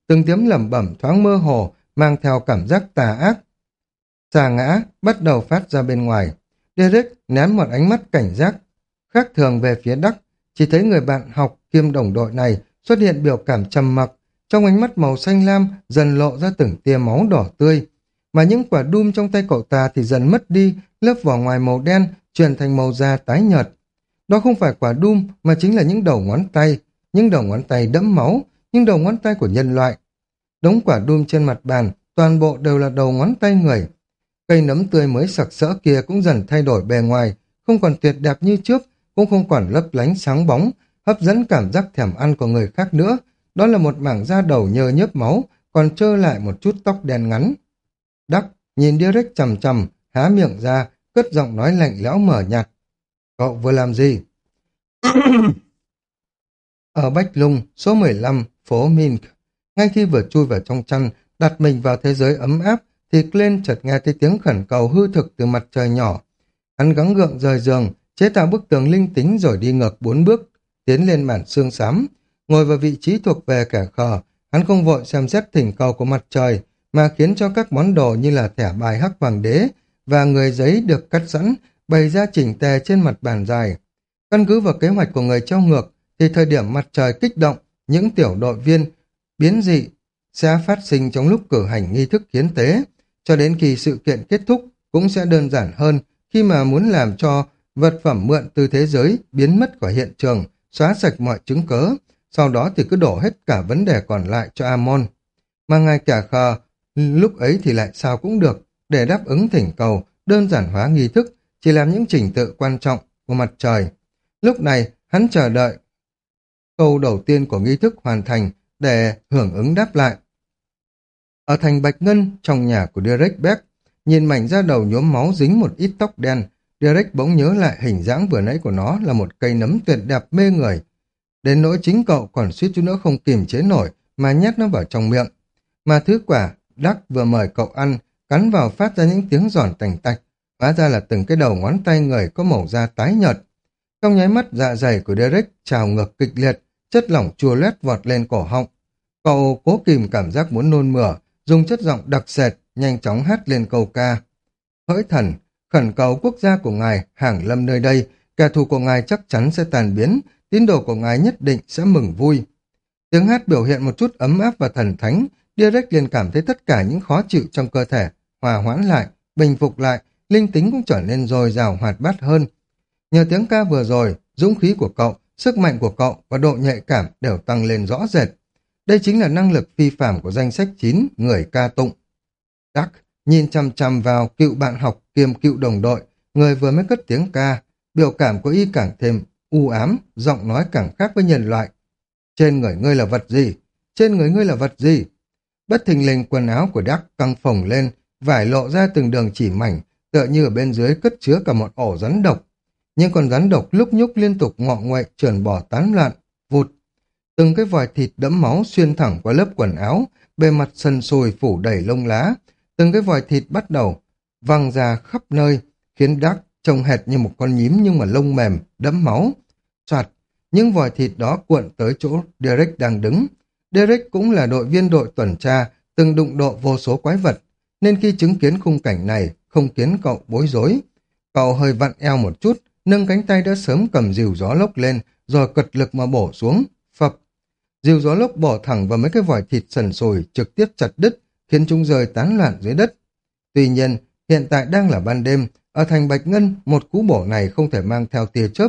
Từng tiếng lẩm bẩm thoáng mơ hồ, mang theo cảm giác tà ác. Xà ngã bắt đầu phát ra bên ngoài. Derek ném một ánh mắt cảnh giác, khác thường về phía Đắc, chỉ thấy người bạn học kiêm đồng đội này xuất hiện biểu cảm trầm mặc, trong ánh mắt màu xanh lam dần lộ ra từng tia máu đỏ tươi, mà những quả đum trong tay cậu ta thì dần mất đi, lớp vỏ ngoài màu đen chuyển thành màu da tái nhợt. Đó không phải quả đum mà chính là những đầu ngón tay, những đầu ngón tay đẫm máu, những đầu ngón tay của nhân loại. Đống quả đum trên mặt bàn, toàn bộ đều là đầu ngón tay người. Cây nấm tươi mới sặc sỡ kia cũng dần thay đổi bề ngoài, không còn tuyệt đẹp như trước, cũng không còn lấp lánh sáng bóng, hấp dẫn cảm giác thèm ăn của người khác nữa. Đó là một mảng da đầu nhơ nhớp máu, còn trơ lại một chút tóc đen ngắn. Đắc nhìn Derek chầm chầm, há miệng ra, cất giọng nói lạnh lẽo mở nhạt. Cậu vừa làm gì? Ở Bách Lung, số 15, phố Mink, ngay khi vừa chui vào trong chăn, đặt mình vào thế giới ấm áp, thì Glenn chợt nghe thấy tiếng khẩn cầu hư thực từ mặt trời nhỏ. Hắn gắng gượng rời giường, chế tạo bức tường linh tính rồi đi ngược bốn bước, tiến lên màn xương xám, ngồi vào vị trí thuộc về kẻ khờ, hắn không vội xem xét thỉnh cầu của mặt trời, mà khiến cho các món đồ như là thẻ bài hắc hoàng đế và người giấy được cắt sẵn bày ra chỉnh tề trên mặt bàn dài. Căn cứ vào kế hoạch của người trao ngược, thì thời điểm mặt trời kích động, những tiểu đội viên biến dị sẽ phát sinh trong lúc cử hành nghi thức hiến tế, cho đến khi sự kiện kết thúc cũng sẽ đơn giản hơn khi mà muốn làm cho vật phẩm mượn từ thế giới biến mất khỏi hiện trường, xóa sạch mọi chứng cớ, sau đó thì cứ đổ hết cả vấn đề còn lại cho Amon. Mà ngay cả khờ, lúc ấy thì lại sao cũng được, để đáp ứng thỉnh cầu, đơn giản hóa nghi thức, chỉ làm những trình tự quan trọng của mặt trời. Lúc này, hắn chờ đợi câu đầu tiên của nghi thức hoàn thành để hưởng ứng đáp lại. Ở thành Bạch Ngân, trong nhà của Derek Beck, nhìn mảnh da đầu nhuốm máu dính một ít tóc đen, Derek bỗng nhớ lại hình dáng vừa nãy của nó là một cây nấm tuyệt đẹp mê người. đến nỗi chính cậu còn suýt chút nữa không kìm chế nổi mà nhét nó vào trong miệng. Mà thứ quả, Đắc vừa mời cậu ăn, cắn vào phát ra những tiếng giòn tành tạch, hóa ra là từng cái đầu ngón tay người có màu da tái nhợt. Trong nháy mắt dạ dày của Derek trào ngược kịch liệt, chất lỏng chua lét vọt lên cổ họng. Cậu cố kìm cảm giác muốn nôn mửa, dùng chất giọng đặc sệt, nhanh chóng hát lên câu ca. Hỡi thần, khẩn cầu quốc gia của ngài hàng lâm nơi đây, kẻ thù của ngài chắc chắn sẽ tàn biến, tín đồ của ngài nhất định sẽ mừng vui. Tiếng hát biểu hiện một chút ấm áp và thần thánh, Derek liền cảm thấy tất cả những khó chịu trong cơ thể, hòa hoãn lại, bình phục lại, linh tính cũng trở nên dồi dào hoạt bát hơn. Nhờ tiếng ca vừa rồi, dũng khí của cậu, sức mạnh của cậu và độ nhạy cảm đều tăng lên rõ rệt. Đây chính là năng lực phi phạm của danh sách 9 người ca tụng. Đắc nhìn chăm chăm vào cựu bạn học kiêm cựu đồng đội, người vừa mới cất tiếng ca, biểu cảm của y càng thêm u ám, giọng nói càng khác với nhân loại. Trên người ngươi là vật gì? Trên người ngươi là vật gì? Bất thình lình quần áo của Đắc căng phồng lên, vải lộ ra từng đường chỉ mảnh, tựa như ở bên dưới cất chứa cả một ổ rắn độc. Nhưng con rắn độc lúc nhúc liên tục ngọ ngoại trườn bỏ tán loạn, vụt. Từng cái vòi thịt đẫm máu xuyên thẳng qua lớp quần áo, bề mặt sần sùi phủ đầy lông lá. Từng cái vòi thịt bắt đầu văng ra khắp nơi, khiến Đắc trông hệt như một con nhím nhưng mà lông mềm, đẫm máu. Soạt, những vòi thịt đó cuộn tới chỗ Derek đang đứng. Derek cũng là đội viên đội tuần tra, từng đụng độ vô số quái vật, nên khi chứng kiến khung cảnh này, không khiến cậu bối rối. Cậu hơi vặn eo một chút, nâng cánh tay đã sớm cầm dìu gió lốc lên, rồi cật lực mà bổ xuống, phập. Dìu gió lốc bổ thẳng vào mấy cái vòi thịt sần sùi, trực tiếp chặt đứt, khiến chúng rơi tán loạn dưới đất. Tuy nhiên, hiện tại đang là ban đêm, ở thành Bạch Ngân, một cú bổ này không thể mang theo tia chớp.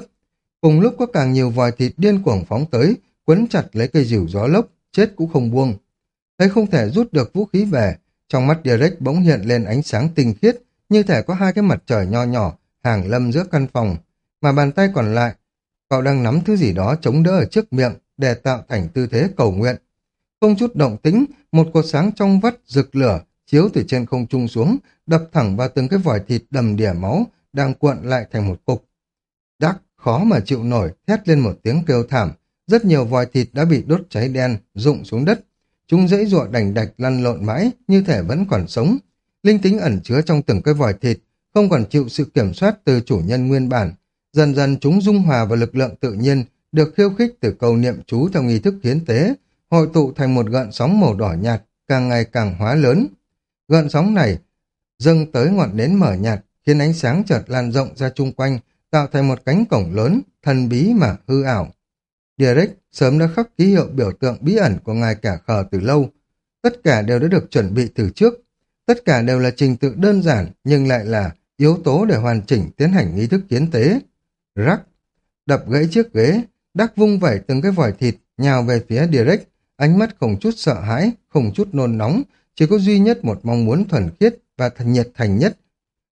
Cùng lúc có càng nhiều vòi thịt điên cuồng phóng tới, quấn chặt lấy cây dìu gió lốc, chết cũng không buông. Thấy không thể rút được vũ khí về, trong mắt Derek bỗng hiện lên ánh sáng tinh khiết, như thể có hai cái mặt trời nho nhỏ hàng lâm giữa căn phòng, mà bàn tay còn lại, cậu đang nắm thứ gì đó chống đỡ ở trước miệng để tạo thành tư thế cầu nguyện. Không chút động tính, một cột sáng trong vắt rực lửa chiếu từ trên không trung xuống, đập thẳng vào từng cái vòi thịt đầm đìa máu đang cuộn lại thành một cục. Đắc khó mà chịu nổi, thét lên một tiếng kêu thảm, rất nhiều vòi thịt đã bị đốt cháy đen, rụng xuống đất. Chúng dãy ruộng đành đạch lăn lộn mãi, như thể vẫn còn sống. Linh tính ẩn chứa trong từng cái vòi thịt, không còn chịu sự kiểm soát từ chủ nhân nguyên bản. Dần dần chúng dung hòa vào lực lượng tự nhiên, được khiêu khích từ cầu niệm chú theo nghi thức hiến tế, hội tụ thành một gợn sóng màu đỏ nhạt, càng ngày càng hóa lớn. Gợn sóng này dâng tới ngọn nến mở nhạt, khiến ánh sáng chợt lan rộng ra chung quanh, tạo thành một cánh cổng lớn, thần bí mà hư ảo. Derek sớm đã khắc ký hiệu biểu tượng bí ẩn của ngài cả khờ từ lâu. Tất cả đều đã được chuẩn bị từ trước. Tất cả đều là trình tự đơn giản nhưng lại là yếu tố để hoàn chỉnh tiến hành nghi thức kiến tế. Rắc, đập gãy chiếc ghế, đắc vung vẩy từng cái vòi thịt nhào về phía Direct. ánh mắt không chút sợ hãi, không chút nôn nóng, chỉ có duy nhất một mong muốn thuần khiết và thần nhiệt thành nhất.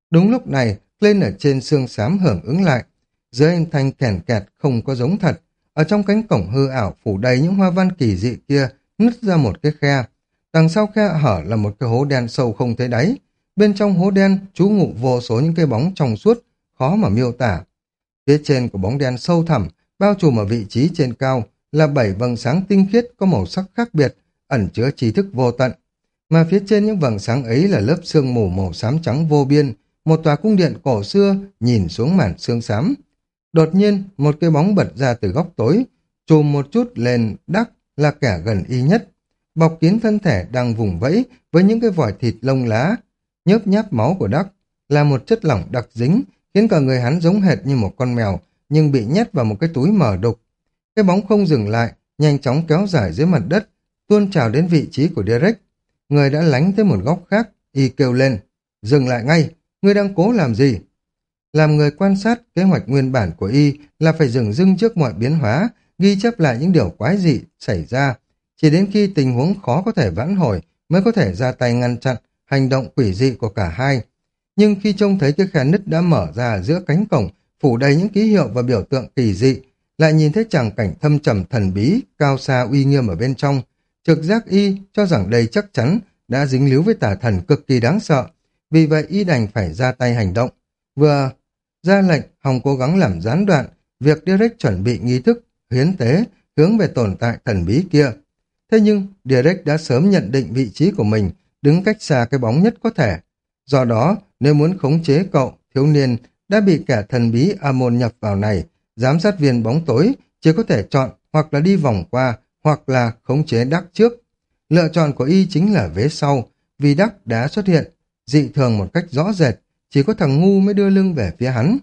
Đúng lúc này, lên ở trên xương xám hưởng ứng lại. Dưới âm thanh kèn kẹt không có giống thật. Ở trong cánh cổng hư ảo phủ đầy những hoa văn kỳ dị kia, nứt ra một cái khe. Đằng sau khe hở là một cái hố đen sâu không thấy đáy. Bên trong hố đen, chú ngụ vô số những cái bóng trong suốt, khó mà miêu tả. Phía trên của bóng đen sâu thẳm, bao trùm ở vị trí trên cao, là bảy vầng sáng tinh khiết có màu sắc khác biệt, ẩn chứa trí thức vô tận. Mà phía trên những vầng sáng ấy là lớp sương mù màu xám trắng vô biên, một tòa cung điện cổ xưa nhìn xuống màn sương xám. Đột nhiên, một cái bóng bật ra từ góc tối, chùm một chút lên đắc là kẻ gần y nhất. Bọc kín thân thể đang vùng vẫy với những cái vòi thịt lông lá, nhớp nháp máu của đắc là một chất lỏng đặc dính, khiến cả người hắn giống hệt như một con mèo, nhưng bị nhét vào một cái túi mở đục. Cái bóng không dừng lại, nhanh chóng kéo dài dưới mặt đất, tuôn trào đến vị trí của Derek. Người đã lánh tới một góc khác, y kêu lên, dừng lại ngay, Ngươi đang cố làm gì? Làm người quan sát, kế hoạch nguyên bản của y là phải dừng dưng trước mọi biến hóa, ghi chép lại những điều quái dị xảy ra. Chỉ đến khi tình huống khó có thể vãn hồi mới có thể ra tay ngăn chặn hành động quỷ dị của cả hai. Nhưng khi trông thấy cái khe nứt đã mở ra giữa cánh cổng, phủ đầy những ký hiệu và biểu tượng kỳ dị, lại nhìn thấy chàng cảnh thâm trầm thần bí, cao xa uy nghiêm ở bên trong. Trực giác y cho rằng đây chắc chắn đã dính líu với tà thần cực kỳ đáng sợ, vì vậy y đành phải ra tay hành động. Vừa ra lệnh, Hồng cố gắng làm gián đoạn việc Derek chuẩn bị nghi thức, hiến tế, hướng về tồn tại thần bí kia. Thế nhưng, Direct đã sớm nhận định vị trí của mình, đứng cách xa cái bóng nhất có thể. Do đó, nếu muốn khống chế cậu, thiếu niên đã bị kẻ thần bí Amon nhập vào này, giám sát viên bóng tối chỉ có thể chọn hoặc là đi vòng qua, hoặc là khống chế đắc trước. Lựa chọn của y chính là vế sau, vì đắc đã xuất hiện, dị thường một cách rõ rệt, chỉ có thằng ngu mới đưa lưng về phía hắn.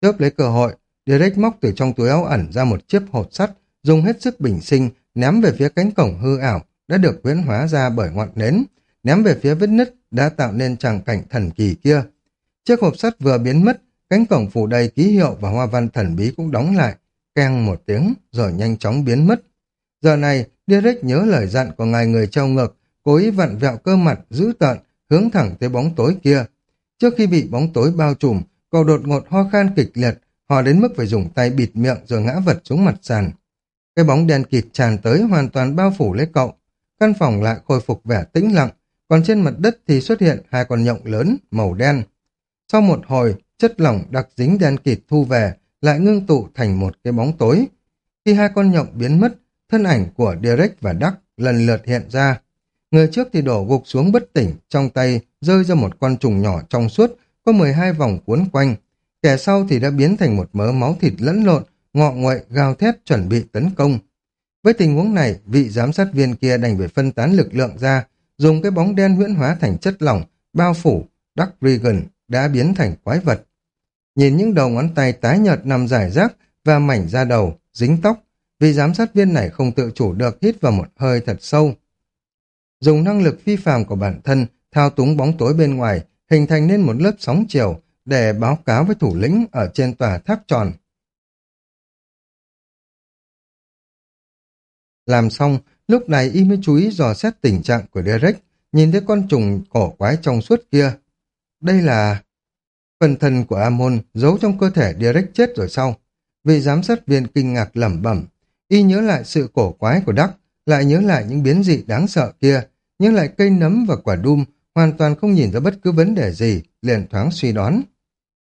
Chớp lấy cơ hội, Derek móc từ trong túi áo ẩn ra một chiếc hột sắt, dùng hết sức bình sinh, ném về phía cánh cổng hư ảo, đã được huyễn hóa ra bởi ngọn nến, ném về phía vết nứt đã tạo nên tràng cảnh thần kỳ kia. Chiếc hộp sắt vừa biến mất, cánh cổng phủ đầy ký hiệu và hoa văn thần bí cũng đóng lại, keng một tiếng rồi nhanh chóng biến mất. Giờ này, Derek nhớ lời dặn của ngài người trao ngược, cố ý vặn vẹo cơ mặt, giữ tợn, hướng thẳng tới bóng tối kia. Trước khi bị bóng tối bao trùm, cậu đột ngột ho khan kịch liệt, họ đến mức phải dùng tay bịt miệng rồi ngã vật xuống mặt sàn. Cái bóng đen kịt tràn tới hoàn toàn bao phủ lấy cậu. Căn phòng lại khôi phục vẻ tĩnh lặng, còn trên mặt đất thì xuất hiện hai con nhộng lớn, màu đen. Sau một hồi, chất lỏng đặc dính đen kịt thu về, lại ngưng tụ thành một cái bóng tối. Khi hai con nhộng biến mất, thân ảnh của Derek và Đắc lần lượt hiện ra. Người trước thì đổ gục xuống bất tỉnh, trong tay rơi ra một con trùng nhỏ trong suốt, có 12 vòng cuốn quanh. Kẻ sau thì đã biến thành một mớ máu thịt lẫn lộn, ngọ nguậy, gào thét chuẩn bị tấn công. Với tình huống này, vị giám sát viên kia đành phải phân tán lực lượng ra, dùng cái bóng đen huyễn hóa thành chất lỏng, bao phủ, Duck Regan đã biến thành quái vật. Nhìn những đầu ngón tay tái nhợt nằm giải rác và mảnh da đầu, dính tóc, vị giám sát viên này không tự chủ được hít vào một hơi thật sâu. Dùng năng lực phi phàm của bản thân, thao túng bóng tối bên ngoài, hình thành nên một lớp sóng chiều để báo cáo với thủ lĩnh ở trên tòa tháp tròn. Làm xong, lúc này y mới chú ý dò xét tình trạng của Derek, nhìn thấy con trùng cổ quái trong suốt kia. Đây là... Phần thân của Amon giấu trong cơ thể Derek chết rồi sau. Vị giám sát viên kinh ngạc lẩm bẩm, y nhớ lại sự cổ quái của Đắc, lại nhớ lại những biến dị đáng sợ kia, nhưng lại cây nấm và quả đum hoàn toàn không nhìn ra bất cứ vấn đề gì, liền thoáng suy đoán.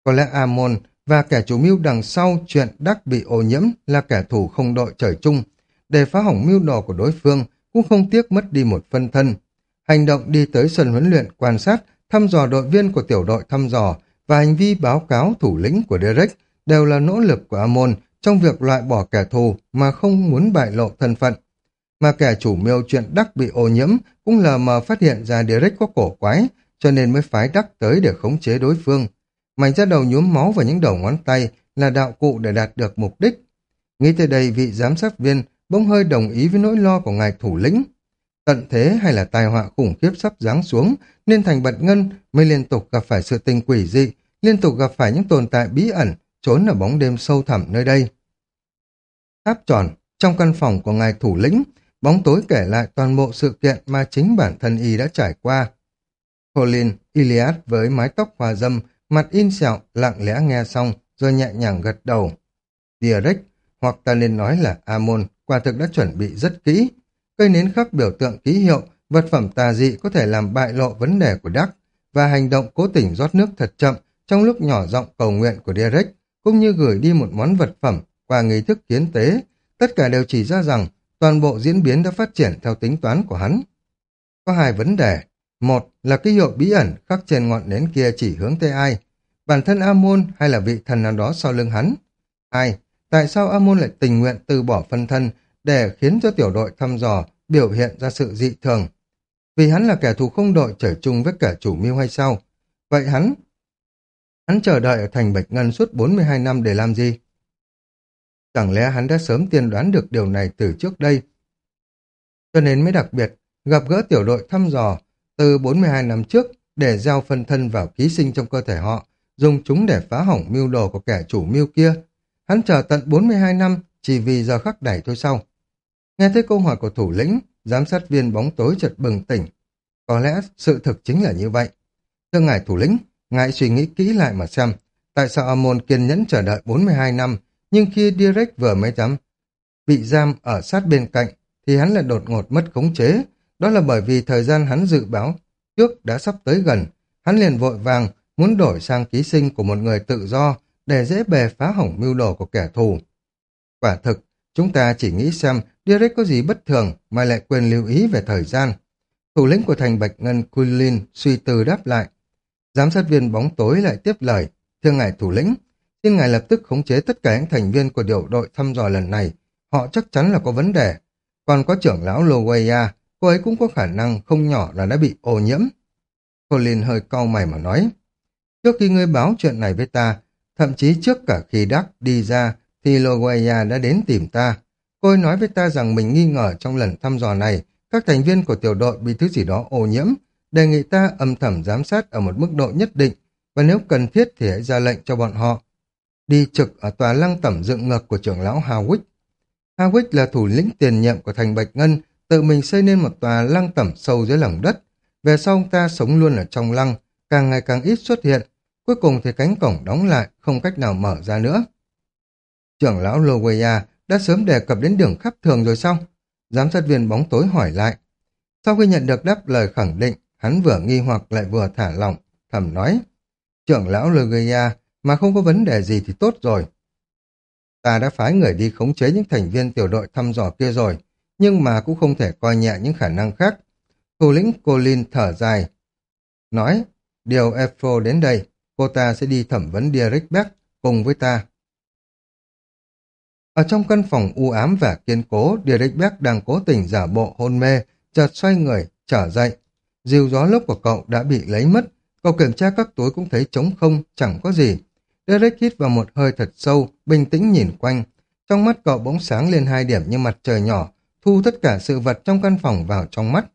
Có lẽ Amon và kẻ chủ mưu đằng sau chuyện Đắc bị ô nhiễm là kẻ thù không đội trời chung, để phá hỏng mưu đồ của đối phương cũng không tiếc mất đi một phân thân. Hành động đi tới sân huấn luyện quan sát, thăm dò đội viên của tiểu đội thăm dò và hành vi báo cáo thủ lĩnh của Derek đều là nỗ lực của Amon trong việc loại bỏ kẻ thù mà không muốn bại lộ thân phận. Mà kẻ chủ mưu chuyện Đắc bị ô nhiễm cũng lờ mờ phát hiện ra Derek có cổ quái, cho nên mới phái Đắc tới để khống chế đối phương. Mảnh ra đầu nhuốm máu vào những đầu ngón tay là đạo cụ để đạt được mục đích. Nghĩ tới đây vị giám sát viên bỗng hơi đồng ý với nỗi lo của ngài thủ lĩnh. Tận thế hay là tai họa khủng khiếp sắp giáng xuống, nên thành bật ngân mới liên tục gặp phải sự tình quỷ dị, liên tục gặp phải những tồn tại bí ẩn, trốn ở bóng đêm sâu thẳm nơi đây. Tháp tròn, trong căn phòng của ngài thủ lĩnh, bóng tối kể lại toàn bộ sự kiện mà chính bản thân y đã trải qua. Colin, Iliad với mái tóc hòa dâm, mặt in sẹo, lặng lẽ nghe xong, rồi nhẹ nhàng gật đầu. Direct, hoặc ta nên nói là Amon, quả thực đã chuẩn bị rất kỹ. Cây nến khắc biểu tượng ký hiệu, vật phẩm tà dị có thể làm bại lộ vấn đề của Đắc, và hành động cố tình rót nước thật chậm trong lúc nhỏ giọng cầu nguyện của Derek, cũng như gửi đi một món vật phẩm qua nghi thức kiến tế, tất cả đều chỉ ra rằng toàn bộ diễn biến đã phát triển theo tính toán của hắn. Có hai vấn đề. Một là ký hiệu bí ẩn khắc trên ngọn nến kia chỉ hướng tới ai, bản thân Amon hay là vị thần nào đó sau lưng hắn. Hai, tại sao Amon lại tình nguyện từ bỏ phân thân để khiến cho tiểu đội thăm dò biểu hiện ra sự dị thường? Vì hắn là kẻ thù không đội trở chung với kẻ chủ mưu hay sao? Vậy hắn Hắn chờ đợi ở thành Bạch Ngân suốt 42 năm để làm gì? Chẳng lẽ hắn đã sớm tiên đoán được điều này từ trước đây? Cho nên mới đặc biệt gặp gỡ tiểu đội thăm dò từ 42 năm trước để gieo phân thân vào ký sinh trong cơ thể họ, dùng chúng để phá hỏng mưu đồ của kẻ chủ mưu kia. Hắn chờ tận 42 năm chỉ vì giờ khắc đẩy thôi sau. Nghe thấy câu hỏi của thủ lĩnh, giám sát viên bóng tối chợt bừng tỉnh. Có lẽ sự thực chính là như vậy. Thưa ngài thủ lĩnh, ngài suy nghĩ kỹ lại mà xem, tại sao Amon kiên nhẫn chờ đợi 42 năm, nhưng khi Direct vừa mới dám bị giam ở sát bên cạnh, thì hắn lại đột ngột mất khống chế. Đó là bởi vì thời gian hắn dự báo trước đã sắp tới gần, hắn liền vội vàng muốn đổi sang ký sinh của một người tự do để dễ bề phá hỏng mưu đồ của kẻ thù. Quả thực, chúng ta chỉ nghĩ xem Derek có gì bất thường mà lại quên lưu ý về thời gian. Thủ lĩnh của thành Bạch Ngân Quinlin suy tư đáp lại. Giám sát viên bóng tối lại tiếp lời. Thưa ngài thủ lĩnh, xin ngài lập tức khống chế tất cả những thành viên của điều đội thăm dò lần này. Họ chắc chắn là có vấn đề. Còn có trưởng lão Loweya, cô ấy cũng có khả năng không nhỏ là đã bị ô nhiễm. Colin hơi cau mày mà nói. Trước khi ngươi báo chuyện này với ta, thậm chí trước cả khi Đắc đi ra, thì Loguaya đã đến tìm ta. Cô ấy nói với ta rằng mình nghi ngờ trong lần thăm dò này, các thành viên của tiểu đội bị thứ gì đó ô nhiễm, đề nghị ta âm thầm giám sát ở một mức độ nhất định, và nếu cần thiết thì hãy ra lệnh cho bọn họ. Đi trực ở tòa lăng tẩm dựng ngược của trưởng lão Hawick. Hawick là thủ lĩnh tiền nhiệm của thành Bạch Ngân, tự mình xây nên một tòa lăng tẩm sâu dưới lòng đất. Về sau ông ta sống luôn ở trong lăng, càng ngày càng ít xuất hiện. Cuối cùng thì cánh cổng đóng lại, không cách nào mở ra nữa. Trưởng lão Loweya đã sớm đề cập đến đường khắp thường rồi sao? Giám sát viên bóng tối hỏi lại. Sau khi nhận được đáp lời khẳng định, hắn vừa nghi hoặc lại vừa thả lỏng, thầm nói. Trưởng lão Loweya mà không có vấn đề gì thì tốt rồi. Ta đã phái người đi khống chế những thành viên tiểu đội thăm dò kia rồi, nhưng mà cũng không thể coi nhẹ những khả năng khác. Thủ lĩnh Colin thở dài, nói, điều Efro đến đây, cô ta sẽ đi thẩm vấn Derek Beck cùng với ta. Ở trong căn phòng u ám và kiên cố, Derek Beck đang cố tình giả bộ hôn mê, chợt xoay người, trở dậy. Dìu gió lốc của cậu đã bị lấy mất, cậu kiểm tra các túi cũng thấy trống không, chẳng có gì. Derek hít vào một hơi thật sâu, bình tĩnh nhìn quanh. Trong mắt cậu bỗng sáng lên hai điểm như mặt trời nhỏ, thu tất cả sự vật trong căn phòng vào trong mắt.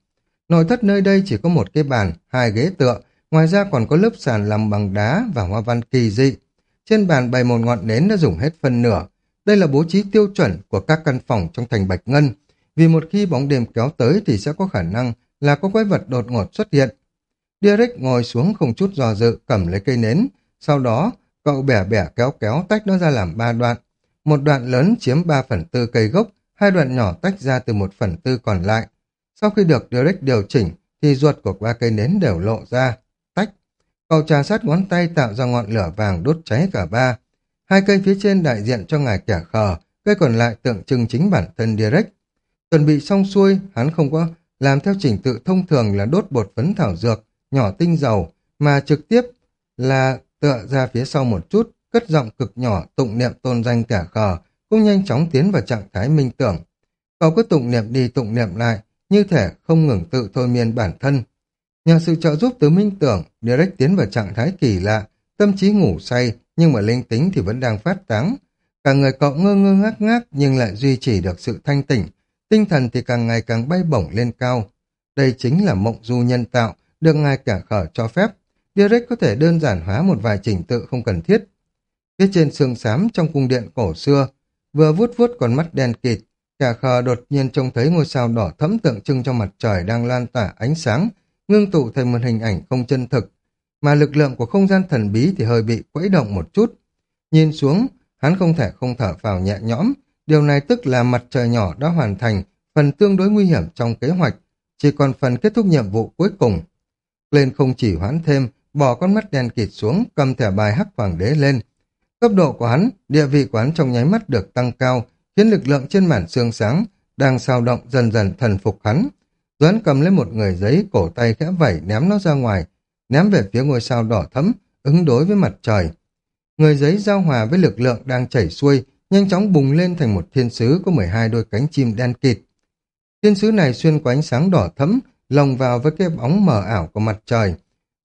Nội thất nơi đây chỉ có một cái bàn, hai ghế tựa, ngoài ra còn có lớp sàn làm bằng đá và hoa văn kỳ dị. Trên bàn bày một ngọn nến đã dùng hết phần nửa. Đây là bố trí tiêu chuẩn của các căn phòng trong thành Bạch Ngân, vì một khi bóng đêm kéo tới thì sẽ có khả năng là có quái vật đột ngột xuất hiện. Derek ngồi xuống không chút do dự, cầm lấy cây nến, sau đó cậu bẻ bẻ kéo kéo tách nó ra làm ba đoạn. Một đoạn lớn chiếm 3 phần tư cây gốc, hai đoạn nhỏ tách ra từ một phần tư còn lại. Sau khi được Derek điều chỉnh, thì ruột của ba cây nến đều lộ ra. Cậu trà sát ngón tay tạo ra ngọn lửa vàng đốt cháy cả ba. Hai cây phía trên đại diện cho ngài kẻ khờ, cây còn lại tượng trưng chính bản thân direct Chuẩn bị xong xuôi, hắn không có làm theo trình tự thông thường là đốt bột phấn thảo dược, nhỏ tinh dầu, mà trực tiếp là tựa ra phía sau một chút, cất giọng cực nhỏ tụng niệm tôn danh kẻ khờ, cũng nhanh chóng tiến vào trạng thái minh tưởng. Cậu cứ tụng niệm đi tụng niệm lại, như thể không ngừng tự thôi miên bản thân. Nhờ sự trợ giúp từ minh tưởng, Derek tiến vào trạng thái kỳ lạ, tâm trí ngủ say, nhưng mà linh tính thì vẫn đang phát táng. Cả người cậu ngơ ngơ ngác ngác nhưng lại duy trì được sự thanh tỉnh, tinh thần thì càng ngày càng bay bổng lên cao. Đây chính là mộng du nhân tạo, được ngài cả khở cho phép. Derek có thể đơn giản hóa một vài trình tự không cần thiết. Phía trên xương xám trong cung điện cổ xưa, vừa vuốt vuốt con mắt đen kịt, cả khờ đột nhiên trông thấy ngôi sao đỏ thẫm tượng trưng cho mặt trời đang lan tỏa ánh sáng, ngưng tụ thành một hình ảnh không chân thực, mà lực lượng của không gian thần bí thì hơi bị quẫy động một chút. Nhìn xuống, hắn không thể không thở vào nhẹ nhõm, điều này tức là mặt trời nhỏ đã hoàn thành phần tương đối nguy hiểm trong kế hoạch, chỉ còn phần kết thúc nhiệm vụ cuối cùng. Lên không chỉ hoãn thêm, bỏ con mắt đen kịt xuống, cầm thẻ bài hắc hoàng đế lên. Cấp độ của hắn, địa vị của hắn trong nháy mắt được tăng cao, khiến lực lượng trên màn xương sáng đang sao động dần dần thần phục hắn. Doãn cầm lấy một người giấy, cổ tay khẽ vẩy ném nó ra ngoài, ném về phía ngôi sao đỏ thẫm, ứng đối với mặt trời. Người giấy giao hòa với lực lượng đang chảy xuôi, nhanh chóng bùng lên thành một thiên sứ có 12 đôi cánh chim đen kịt. Thiên sứ này xuyên qua ánh sáng đỏ thẫm, lồng vào với cái bóng mờ ảo của mặt trời,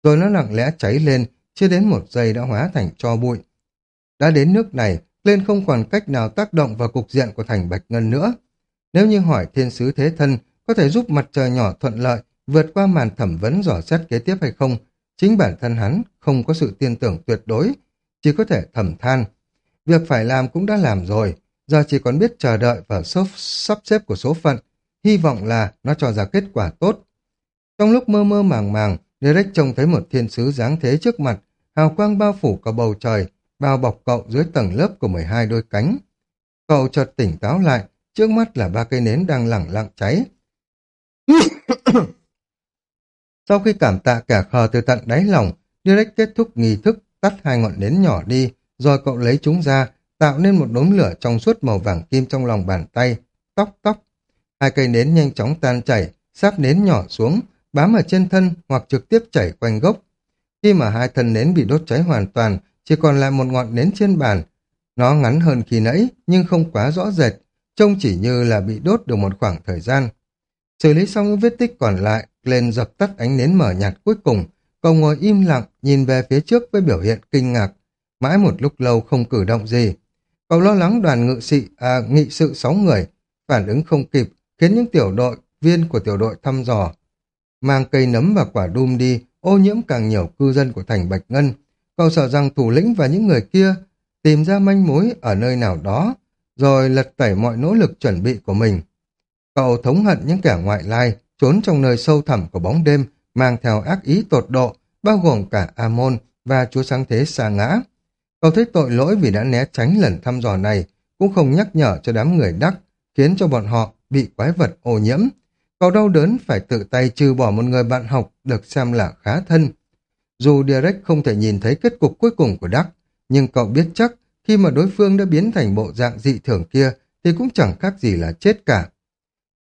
rồi nó lặng lẽ cháy lên, chưa đến một giây đã hóa thành cho bụi. Đã đến nước này, lên không còn cách nào tác động vào cục diện của thành Bạch Ngân nữa. Nếu như hỏi thiên sứ thế thân có thể giúp mặt trời nhỏ thuận lợi vượt qua màn thẩm vấn dò xét kế tiếp hay không, chính bản thân hắn không có sự tin tưởng tuyệt đối, chỉ có thể thầm than. Việc phải làm cũng đã làm rồi, giờ chỉ còn biết chờ đợi và sắp xếp của số phận, hy vọng là nó cho ra kết quả tốt. Trong lúc mơ mơ màng màng, Derek trông thấy một thiên sứ dáng thế trước mặt, hào quang bao phủ cả bầu trời, bao bọc cậu dưới tầng lớp của 12 đôi cánh. Cậu chợt tỉnh táo lại, trước mắt là ba cây nến đang lẳng lặng cháy. Sau khi cảm tạ cả khờ từ tận đáy lòng, Direct kết thúc nghi thức tắt hai ngọn nến nhỏ đi, rồi cậu lấy chúng ra, tạo nên một đốm lửa trong suốt màu vàng kim trong lòng bàn tay. Tóc tóc. Hai cây nến nhanh chóng tan chảy, sáp nến nhỏ xuống, bám ở trên thân hoặc trực tiếp chảy quanh gốc. Khi mà hai thân nến bị đốt cháy hoàn toàn, chỉ còn lại một ngọn nến trên bàn. Nó ngắn hơn khi nãy, nhưng không quá rõ rệt, trông chỉ như là bị đốt được một khoảng thời gian. Xử lý xong những vết tích còn lại, lên dập tắt ánh nến mở nhạt cuối cùng, cậu ngồi im lặng, nhìn về phía trước với biểu hiện kinh ngạc. Mãi một lúc lâu không cử động gì. Cậu lo lắng đoàn ngự sĩ, à, nghị sự sáu người, phản ứng không kịp, khiến những tiểu đội, viên của tiểu đội thăm dò. Mang cây nấm và quả đum đi, ô nhiễm càng nhiều cư dân của thành Bạch Ngân. Cậu sợ rằng thủ lĩnh và những người kia tìm ra manh mối ở nơi nào đó, rồi lật tẩy mọi nỗ lực chuẩn bị của mình. Cậu thống hận những kẻ ngoại lai, trốn trong nơi sâu thẳm của bóng đêm, mang theo ác ý tột độ, bao gồm cả Amon và chúa sáng thế xa ngã. Cậu thấy tội lỗi vì đã né tránh lần thăm dò này, cũng không nhắc nhở cho đám người đắc, khiến cho bọn họ bị quái vật ô nhiễm. Cậu đau đớn phải tự tay trừ bỏ một người bạn học được xem là khá thân. Dù Direct không thể nhìn thấy kết cục cuối cùng của Đắc, nhưng cậu biết chắc khi mà đối phương đã biến thành bộ dạng dị thường kia thì cũng chẳng khác gì là chết cả.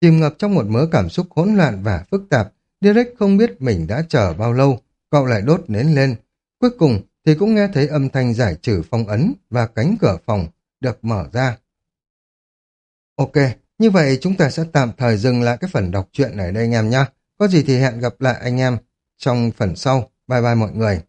Chìm ngập trong một mớ cảm xúc hỗn loạn và phức tạp, Derek không biết mình đã chờ bao lâu, cậu lại đốt nến lên. Cuối cùng thì cũng nghe thấy âm thanh giải trừ phong ấn và cánh cửa phòng được mở ra. Ok, như vậy chúng ta sẽ tạm thời dừng lại cái phần đọc truyện này đây anh em nhé. Có gì thì hẹn gặp lại anh em trong phần sau. Bye bye mọi người.